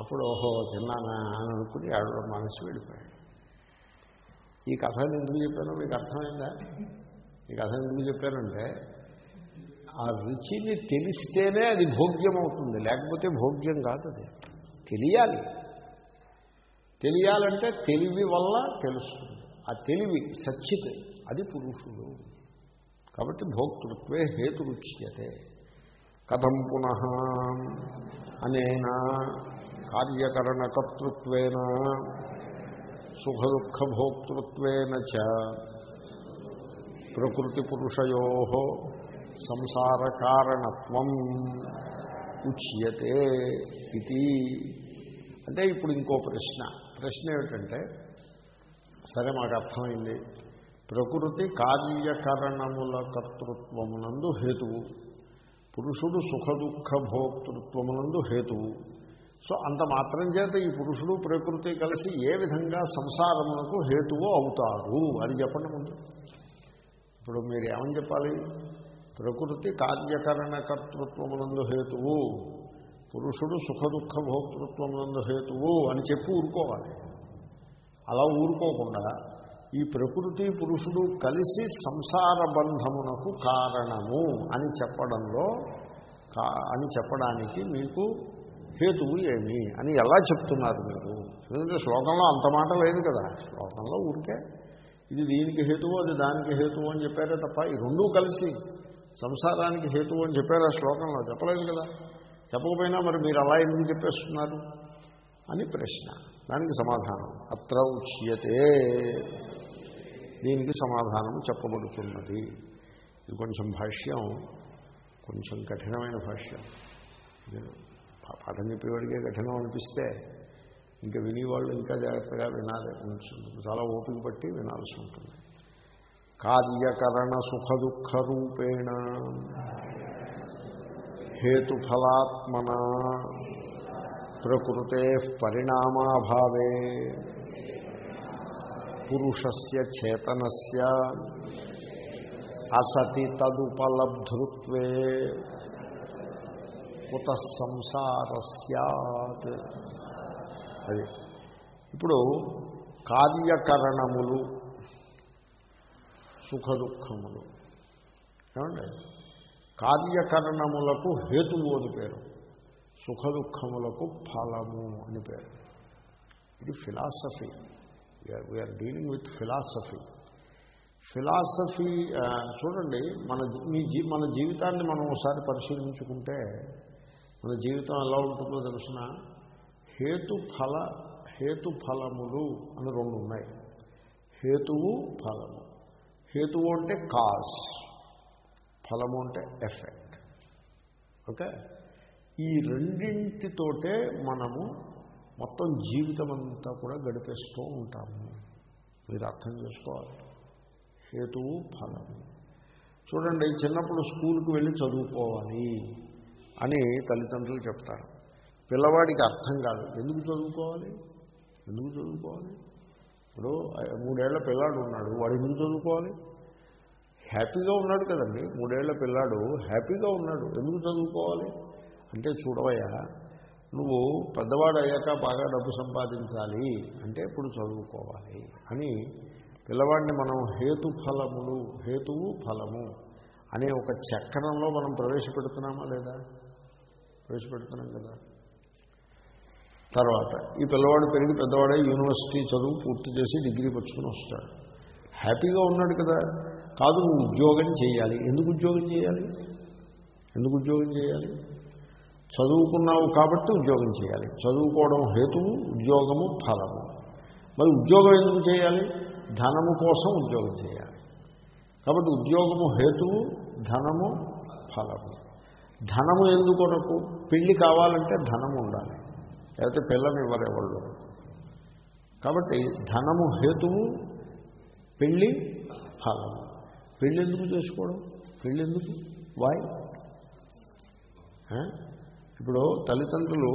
అప్పుడు ఓహో తిన్నానా? అని అనుకుని ఆవిడ మనసు వెళ్ళిపోయాడు ఈ కథ ఎందుకు చెప్పానో మీకు అర్థమైందా? ఈ కథ ఎందుకు చెప్పానంటే ఆ రుచిని తెలిస్తేనే అది భోగ్యం అవుతుంది లేకపోతే భోగ్యం కాదు అది. తెలియాలి. తెలియాలంటే తెలివి వల్ల తెలుస్తుంది. ఆ తెలివి సచ్చిత్ అది పురుషుడు. కాబట్టి భోక్తృత్వే హేతురుచ్యతే. కథం పునః అనేన కార్యకరణకర్తృత్వేన సుఖదుఃఖభోక్తృత్వేన చ ప్రకృతి పురుషయో సంసార కారణత్వం ఉచ్యతే ఇది. అంటే ఇప్పుడు ఇంకో ప్రశ్న. ప్రశ్న ఏమిటంటే సరే మాకు అర్థమైంది. ప్రకృతి కార్యకరణముల కర్తృత్వమునందు హేతువు. పురుషుడు సుఖదుఖ భోక్తృత్వమునందు హేతువు. సో అంత మాత్రం చేత ఈ పురుషుడు ప్రకృతి కలిసి ఏ విధంగా సంసారమునకు హేతువు అవుతారు అని చెప్పండి ముందు. ఇప్పుడు మీరు ఏమని చెప్పాలి? ప్రకృతి కార్యకరణ కర్తృత్వమునందు హేతువు. పురుషుడు సుఖదుఖ భోక్తృత్వమునందు హేతువు అని చెప్పి ఊరుకోవాలి. అలా ఊరుకోకుండా ఈ ప్రకృతి పురుషుడు కలిసి సంసార బంధమునకు కారణము అని చెప్పడంలో అని చెప్పడానికి మీకు హేతువు ఏమి అని ఎలా చెప్తున్నారు మీరు? ఎందుకంటే శ్లోకంలో అంత మాట లేదు కదా. శ్లోకంలో ఊరికే ఇది దీనికి హేతువు అది దానికి హేతువు అని చెప్పారే తప్ప ఈ రెండూ కలిసి సంసారానికి హేతువు అని చెప్పారు ఆ శ్లోకంలో? చెప్పలేదు కదా. చెప్పకపోయినా మరి మీరు అలా ఎందుకు చెప్పేస్తున్నారు? అని ప్రశ్న. దానికి సమాధానం. అత్ర ఉచ్యతే. దీనికి సమాధానం చెప్పబడుతున్నది. ఇది కొంచెం భాష్యం. కొంచెం కఠినమైన భాష్యం. పాఠం చెప్పేవాడికే కఠినం అనిపిస్తే ఇంకా వినేవాళ్ళు ఇంకా జాగ్రత్తగా వినాలి. చాలా ఓపిక పట్టి వినాల్సి ఉంటుంది. కార్యకరణ సుఖ దుఃఖ రూపేణ హేతుఫలాత్మన ప్రకృతే పరిణామాభావే. పురుషస్య చేతనస్య అసతి తదుపలబ్ధృత్వే. కుత సంసార సత్ అది. ఇప్పుడు కార్యకరణములు సుఖదుఖములు. ఏమండి? కార్యకరణములకు హేతువు అని పేరు. సుఖదుఖములకు ఫలము అని పేరు. ఇది philosophy. We are dealing with philosophy philosophy చూడండి మన మీ జీ మన జీవితాన్ని మనం ఒకసారి పరిశీలించుకుంటే మన జీవితం ఎలా ఉంటుందో తెలిసిన హేతుఫల హేతుఫలములు అని రెండు ఉన్నాయి. హేతువు ఫలము. హేతువు అంటే కాజ్. ఫలము అంటే ఎఫెక్ట్. ఓకే? ఈ రెండింటితోటే మనము మొత్తం జీవితం అంతా కూడా గడిపేస్తూ ఉంటాము. మీరు అర్థం చేసుకోవాలి. హేతువు ఫలము చూడండి చిన్నప్పుడు స్కూల్కి వెళ్ళి చదువుకోవాలి అని తల్లిదండ్రులు చెప్తారు. పిల్లవాడికి అర్థం కాదు. ఎందుకు చదువుకోవాలి? ఎందుకు చదువుకోవాలి? ఇప్పుడు మూడేళ్ళ పిల్లాడు ఉన్నాడు. వాడు ఎందుకు చదువుకోవాలి? హ్యాపీగా ఉన్నాడు కదండి. మూడేళ్ళ పిల్లాడు హ్యాపీగా ఉన్నాడు. ఎందుకు చదువుకోవాలి? అంటే చూడవయ్యా నువ్వు పెద్దవాడు అయ్యాక బాగా డబ్బు సంపాదించాలి. అంటే ఇప్పుడు చదువుకోవాలి అని పిల్లవాడిని మనం హేతు ఫలములు హేతువు ఫలము అనే ఒక చక్రంలో మనం ప్రవేశపెడుతున్నామా లేదా? ప్రవేశపెడుతున్నాం కదా. తర్వాత ఈ పిల్లవాడు పెరిగి పెద్దవాడే యూనివర్సిటీ చదువు పూర్తి చేసి డిగ్రీ పుచ్చుకుని వస్తాడు. హ్యాపీగా ఉన్నాడు కదా. కాదు నువ్వు ఉద్యోగం చేయాలి. ఎందుకు ఉద్యోగం చేయాలి? ఎందుకు ఉద్యోగం చేయాలి? చదువుకున్నావు కాబట్టి ఉద్యోగం చేయాలి. చదువుకోవడం హేతువు ఉద్యోగము ఫలము. మరి ఉద్యోగం ఎందుకు చేయాలి? ధనము కోసం ఉద్యోగం చేయాలి. కాబట్టి ఉద్యోగము హేతువు ధనము ఫలము. ధనము ఎందుకొరకు? పెళ్ళి కావాలంటే ధనము ఉండాలి. లేకపోతే పిల్లని ఇవ్వరేవాళ్ళు కాబట్టి ధనము హేతువు పెళ్ళి ఫలము. పెళ్ళి ఎందుకు చేసుకోవడం? పెళ్ళి ఎందుకు వాయ్ ఇప్పుడు తల్లిదండ్రులు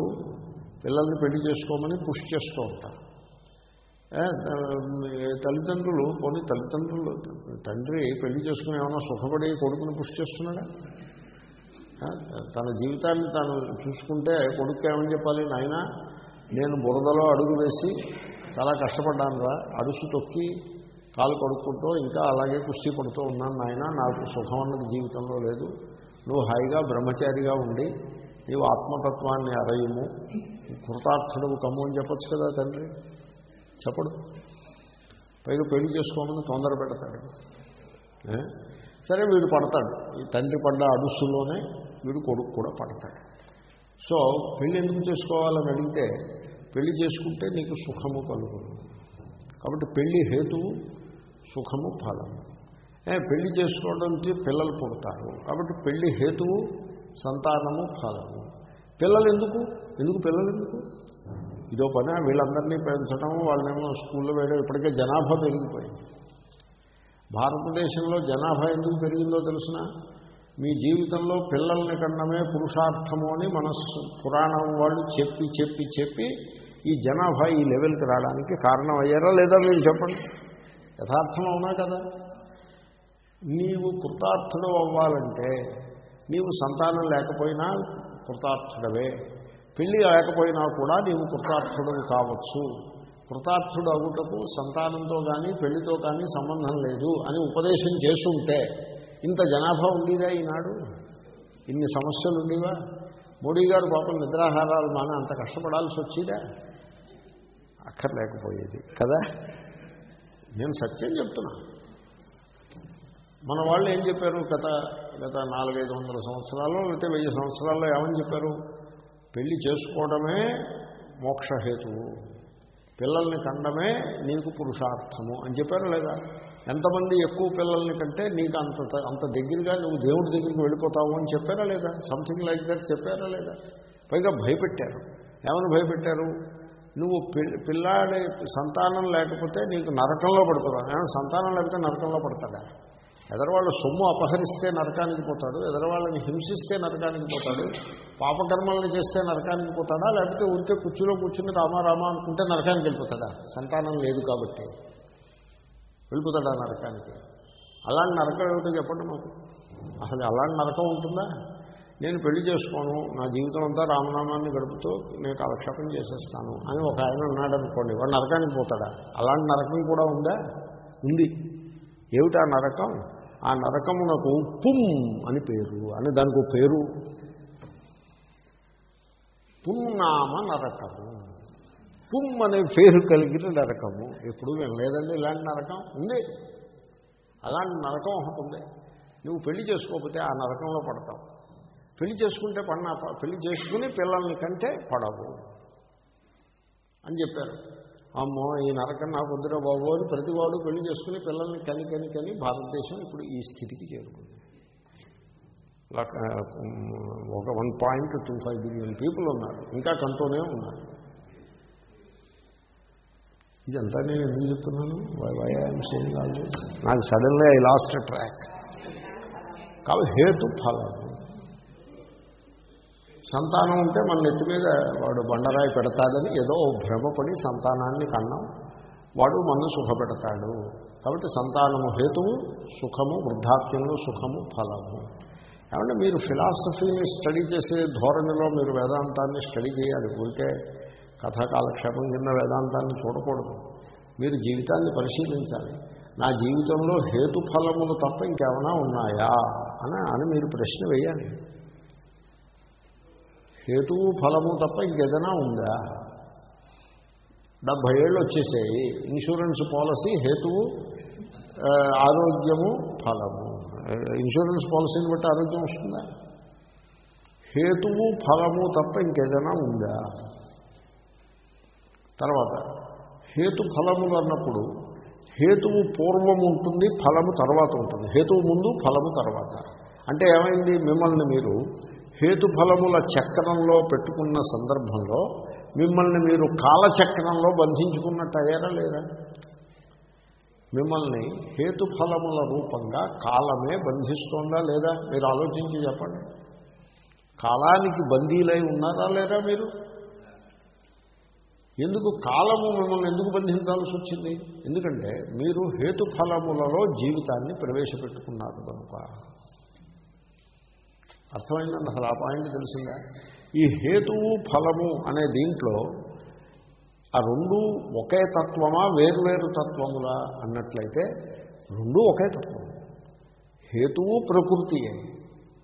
పిల్లల్ని పెళ్ళి చేసుకోమని పుష్ చేస్తూ ఉంటారు. తల్లిదండ్రులు కొన్ని తల్లిదండ్రులు తండ్రి పెళ్ళి చేసుకుని ఏమైనా సుఖపడి కొడుకుని పుష్ చేస్తున్నాడా? తన జీవితాన్ని తాను చూసుకుంటే కొడుకు ఏమని చెప్పాలి? నాయన నేను బురదలో అడుగు వేసి చాలా కష్టపడ్డాను రా అడుసు తొక్కి కాలు కడుక్కుంటూ ఇంకా అలాగే కుస్తీ పడుతూ ఉన్నాను నాయన నాకు సుఖం అన్నది జీవితంలో లేదు. నువ్వు హాయిగా బ్రహ్మచారిగా ఉండి నీవు ఆత్మతత్వాన్ని అరయము. కృతార్థుడు కమ్ము అని చెప్పచ్చు కదా తండ్రి. చెప్పడు. పైగా పెళ్ళి చేసుకోమని తొందర పెడతాడు. సరే వీడు పడతాడు. ఈ తండ్రి పడ్డ అడుసులోనే వీడు కొడుకు కూడా పడతాడు. సో పెళ్ళి ఎందుకు చేసుకోవాలని అడిగితే పెళ్ళి చేసుకుంటే నీకు సుఖము కలుగుతుంది కాబట్టి పెళ్ళి హేతువు సుఖము ఫలము. పెళ్ళి చేసుకోవడానికి పిల్లలు పుడతారు. కాబట్టి పెళ్ళి హేతువు సంతానము ఫలము. పిల్లలు ఎందుకు? ఎందుకు పిల్లలు ఎందుకు? ఇదో పని వీళ్ళందరినీ పెంచడం వాళ్ళనేమో స్కూల్లో వేయడం ఇప్పటికే జనాభా పెరిగిపోయింది. భారతదేశంలో జనాభా ఎందుకు పెరిగిందో తెలిసిన? మీ జీవితంలో పిల్లల్ని కన్నమే పురుషార్థము అని మనస్సు పురాణం వాళ్ళు చెప్పి చెప్పి చెప్పి ఈ జనాభా ఈ లెవెల్కి రావడానికి కారణం అయ్యారా లేదా మీరు చెప్పండి? యథార్థం అవునా కదా? నీవు కృతార్థుడు అవ్వాలంటే నీవు సంతానం లేకపోయినా కృతార్థుడవే. పెళ్ళి లేకపోయినా కూడా నీవు కృతార్థుడు కావచ్చు. కృతార్థుడు అగుటకు సంతానంతో కానీ పెళ్ళితో కానీ సంబంధం లేదు అని ఉపదేశం చేస్తుంటే ఇంత జనాభా ఉండేదా ఈనాడు? ఇన్ని సమస్యలు ఉండేవా? మోడీ గారు పాపం నిద్రాహారాలు మాన అంత కష్టపడాల్సి వచ్చేదా? అక్కర్లేకపోయేది కదా? నేను సత్యం చెప్తున్నా. మన వాళ్ళు ఏం చెప్పారు? గత గత నాలుగైదు వందల సంవత్సరాల్లో లేకపోతే వెయ్యి సంవత్సరాల్లో ఏమని చెప్పారు? పెళ్ళి చేసుకోవడమే మోక్షహేతువు. పిల్లల్ని కండమే నీకు పురుషార్థము అని చెప్పారు లేదా? ఎంతమంది ఎక్కువ పిల్లల్ని కంటే నీకు అంత అంత దగ్గరగా నువ్వు దేవుడి దగ్గరికి వెళ్ళిపోతావు అని చెప్పారా లేదా? సంథింగ్ లైక్ దట్ చెప్పారా లేదా? పైగా భయపెట్టారు. ఏమని భయపెట్టారు? నువ్వు పిల్లాడి సంతానం లేకపోతే నీకు నరకంలో పడుతున్నావు సంతానం లేకపోతే నరకంలో పడతాడా? ఎదరవాళ్ళు సొమ్ము అపహరిస్తే నరకానికి పోతాడు ఎదరవాళ్ళని హింసిస్తే నరకానికి పోతాడు పాపకర్మల్ని చేస్తే నరకానికి పోతాడా లేకపోతే ఉంటే కుర్చీలో కూర్చుని రామా రామా అనుకుంటే నరకానికి వెళ్ళిపోతాడా? సంతానం లేదు కాబట్టి వెళ్ళిపోతాడా నరకానికి? అలాంటి నరకం ఏమిటో చెప్పండి మాకు. అసలు అలాంటి నరకం ఉంటుందా? నేను పెళ్ళి చేసుకోను నా జీవితం అంతా రామనామాన్ని గడుపుతూ నేను కాలక్షేపం చేసేస్తాను అని ఒక ఆయన ఉన్నాడనుకోండి వాడు నరకానికి పోతాడా? అలాంటి నరకం కూడా ఉందా? ఉంది. ఏమిటా నరకం? ఆ నరకమునకు పుమ్ అని పేరు అని దానికి పేరు. పున్నామ నరకము. పుమ్ అనే పేరు కలిగిన నరకము. ఎప్పుడు వినలేదండి ఇలాంటి నరకం? ఉంది. అలాంటి నరకం ఒకటి ఉంది. నువ్వు పెళ్ళి చేసుకోకపోతే ఆ నరకంలో పడతావు. పెళ్ళి చేసుకుంటే పడినా పెళ్ళి చేసుకుని పిల్లల్ని కంటే పడవు అని చెప్పారు. అమ్మో ఈ నరకం నాకు వద్దురా బాబు అని ప్రతివాడు పెళ్ళి చేసుకుని పిల్లల్ని కని కని కని భారతదేశం ఇప్పుడు ఈ స్థితికి చేరుకుంది. ఒక one point two five billion people ఉన్నారు. ఇంకా కంటూనే ఉన్నారు. ఇదంతా నేను ఎందుకు చెప్తున్నాను? సేయింగ్ ఆల్ నాకు సడన్లీ ఐ లాస్ట్ ట్రాక్ కాబట్టి హేతు ఫలము సంతానం ఉంటే మన నెత్తి మీద వాడు బండరాయి పెడతాడని ఏదో భ్రమపడి సంతానాన్ని కన్నాం. వాడు మన సుఖపెడతాడు. కాబట్టి సంతానము హేతువు సుఖము వృద్ధాప్యంలో సుఖము ఫలము. ఏమంటే మీరు ఫిలాసఫీని స్టడీ చేసే ధోరణిలో మీరు వేదాంతాన్ని స్టడీ చేయాలి. ఊరికే కథాకాలక్షేపం కింద వేదాంతాన్ని చూడకూడదు. మీరు జీవితాన్ని పరిశీలించాలి. నా జీవితంలో హేతుఫలములు తప్ప ఇంకేమైనా ఉన్నాయా? అని అని మీరు ప్రశ్న వేయాలి. హేతువు ఫలము తప్ప ఇంకేదైనా ఉందా? డెబ్భై ఏళ్ళు వచ్చేసాయి. ఇన్సూరెన్స్ పాలసీ హేతువు ఆరోగ్యము ఫలము. ఇన్సూరెన్స్ పాలసీని బట్టి ఆరోగ్యం వస్తుందా? హేతువు ఫలము తప్ప ఇంకేదైనా ఉందా? తర్వాత హేతు ఫలములు అన్నప్పుడు హేతువు పూర్వం ఉంటుంది ఫలము తర్వాత ఉంటుంది. హేతువు ముందు ఫలము తర్వాత. అంటే ఏమైంది? మిమ్మల్ని మీరు హేతు ఫలముల చక్రంలో పెట్టుకున్న సందర్భంలో మిమ్మల్ని మీరు కాలచక్రంలో బంధించుకున్నట్టు అయ్యారా లేదా? మిమ్మల్ని హేతుఫలముల రూపంగా కాలమే బంధిస్తోందా లేదా? మీరు ఆలోచించి చెప్పండి. కాలానికి బందీలై ఉన్నారా లేదా మీరు? ఎందుకు కాలము మిమ్మల్ని ఎందుకు బంధించాల్సి వచ్చింది? ఎందుకంటే మీరు హేతుఫలములలో జీవితాన్ని ప్రవేశపెట్టుకున్నారు కనుక. అర్థమైందండి అసలు ఆ పాయింట్ తెలిసిందా? ఈ హేతువు ఫలము అనే దీంట్లో ఆ రెండు ఒకే తత్వమా వేరువేరు తత్వములా అన్నట్లయితే రెండు ఒకే తత్వం. హేతువు ప్రకృతియే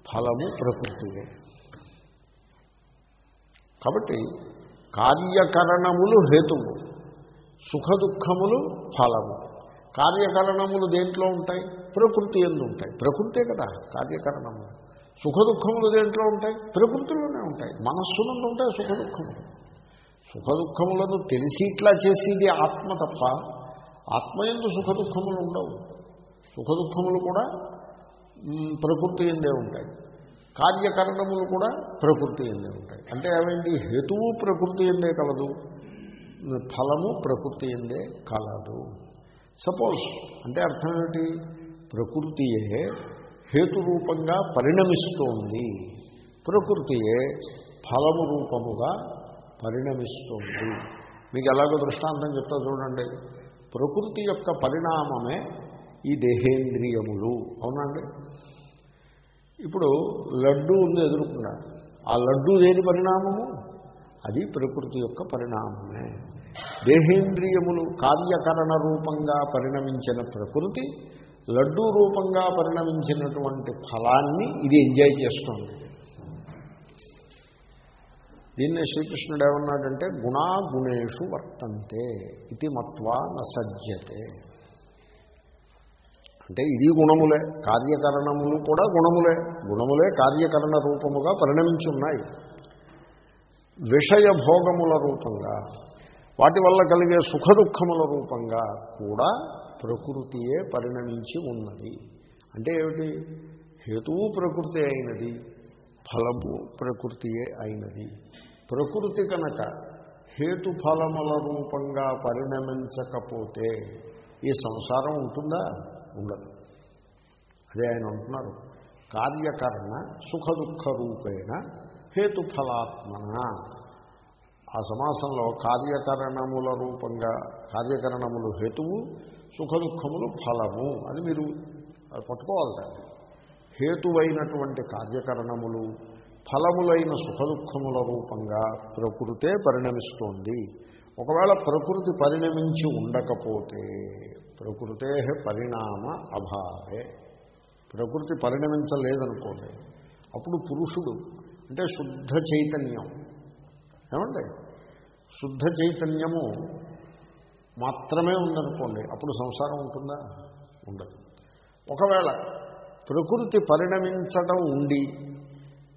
ఫలము ప్రకృతియే కాబట్టి కార్యకరణములు హేతువు సుఖ దుఃఖములు ఫలము. కార్యకరణములు దేంట్లో ఉంటాయి? ప్రకృతి ఎందు ఉంటాయి. ప్రకృతే కదా కార్యకరణము. సుఖ దుఃఖములు దేంట్లో ఉంటాయి? ప్రకృతిలోనే ఉంటాయి. మనస్సునందు ఉంటాయి సుఖ దుఃఖములు సుఖ దుఃఖములను తెలిసి ఇట్లా చేసేది ఆత్మ తప్ప ఆత్మ ఎందు సుఖ దుఃఖములు ఉండవు. సుఖ దుఃఖములు కూడా ప్రకృతి ఎందే ఉంటాయి. కార్యకరణములు కూడా ప్రకృతి ఎందే ఉంటాయి. అంటే ఏమైంది? హేతువు ప్రకృతి ఎందే కలదు. ఫలము ప్రకృతి ఎందే కలదు. సపోజ్ అంటే అర్థం ఏమిటి? ప్రకృతియే హేతురూపంగా పరిణమిస్తోంది. ప్రకృతియే ఫలము రూపముగా పరిణమిస్తుంది. మీకు ఎలాగో దృష్టాంతం చెప్తా చూడండి. ప్రకృతి యొక్క పరిణామమే ఈ దేహేంద్రియములు. అవునండి ఇప్పుడు లడ్డు ఉంది ఎదుర్కొన్నా ఆ లడ్డు దేని పరిణామము? అది ప్రకృతి యొక్క పరిణామమే. దేహేంద్రియములు కార్యకరణ రూపంగా పరిణమించిన ప్రకృతి లడ్డూ రూపంగా పరిణమించినటువంటి ఫలాన్ని ఇది ఎంజాయ్ చేస్తుంది. దీన్నే శ్రీకృష్ణుడు ఏమన్నాడంటే గుణా గుణేషు వర్తంతే ఇది మత్వా నసజ్యతే అంటే ఇది గుణములే కార్యకరణములు కూడా గుణములే గుణములే కార్యకరణ రూపముగా పరిణమించున్నాయి. విషయ భోగముల రూపంగా వాటి వల్ల కలిగే సుఖ దుఃఖముల రూపంగా కూడా ప్రకృతియే పరిణమించి ఉన్నది. అంటే ఏమిటి? హేతువు ప్రకృతి అయినది ఫలము ప్రకృతియే అయినది. ప్రకృతి కనుక హేతు ఫలముల రూపంగా పరిణమించకపోతే ఈ సంసారం ఉంటుందా? ఉండదు. అదే ఆయన అంటున్నారు. కార్యకరణ సుఖ దుఃఖ రూపేణ హేతుఫలాత్మన ఆ సమాసంలో కార్యకరణముల రూపంగా కార్యకరణములు హేతువు సుఖ దుఃఖములు ఫలము అని మీరు పట్టుకోవాలి దాన్ని. హేతువైనటువంటి కార్యకరణములు ఫలములైన సుఖ దుఃఖముల రూపంగా ప్రకృతే పరిణమిస్తోంది. ఒకవేళ ప్రకృతి పరిణమించి ఉండకపోతే ప్రకృతే పరిణామ అభావే. ప్రకృతి పరిణమించలేదనుకోండి అప్పుడు పురుషుడు అంటే శుద్ధ చైతన్యం. ఏమండి? శుద్ధ చైతన్యము మాత్రమే ఉందనుకోండి అప్పుడు సంసారం ఉంటుందా? ఉండదు. ఒకవేళ ప్రకృతి పరిణమించడం ఉండి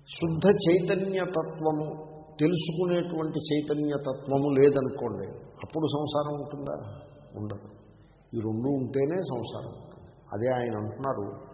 శుద్ధ చైతన్యతత్వము తెలుసుకునేటువంటి చైతన్యతత్వము లేదనుకోండి అప్పుడు సంసారం ఉంటుందా? ఉండదు. ఈ రెండు ఉంటేనే సంసారం ఉంటుంది. అదే ఆయన అంటున్నారు